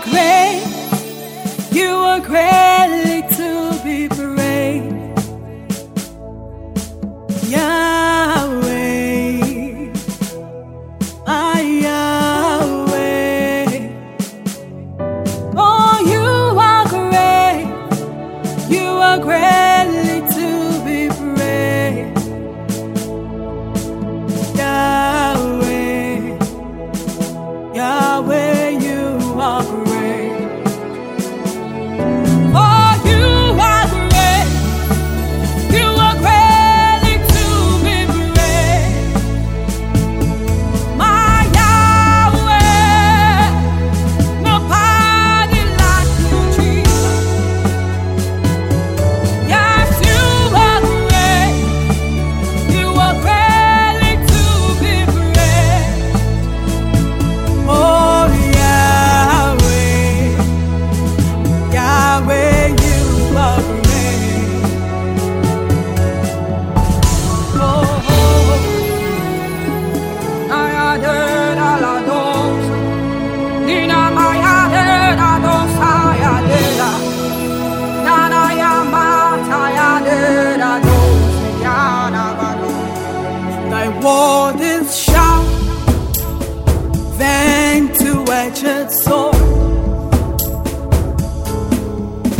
are great. You are great. Wardens shout, edged sword.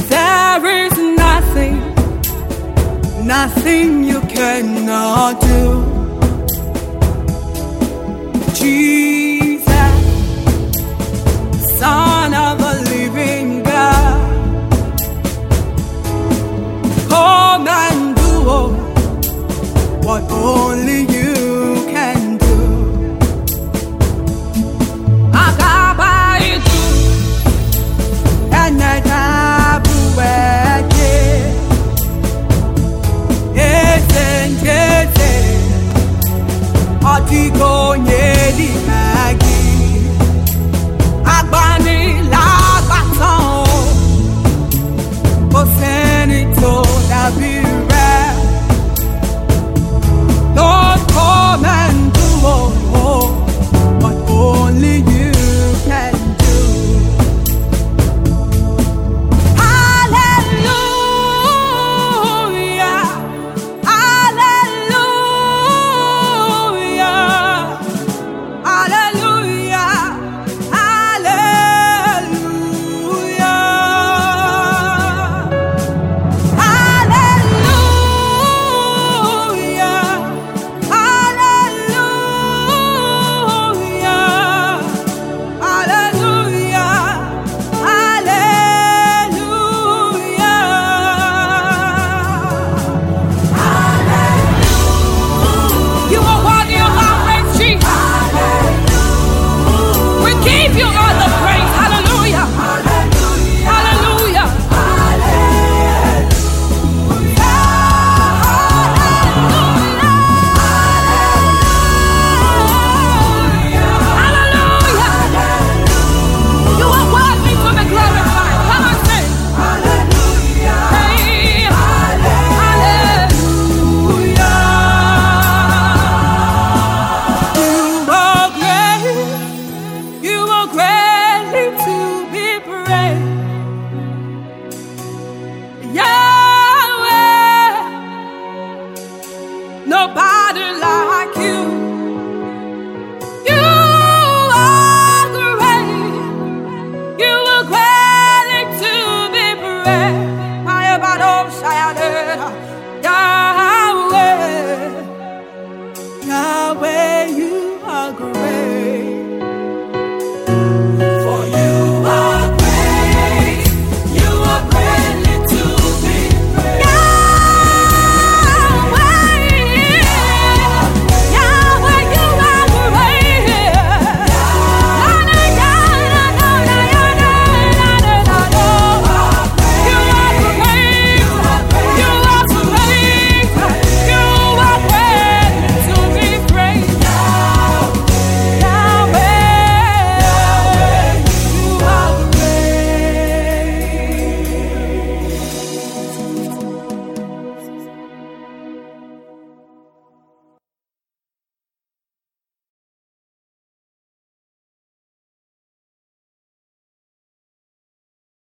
There is nothing, nothing you cannot do. Jesus nobody like you. You are great. You are to be Yahweh, Yahweh, you are great.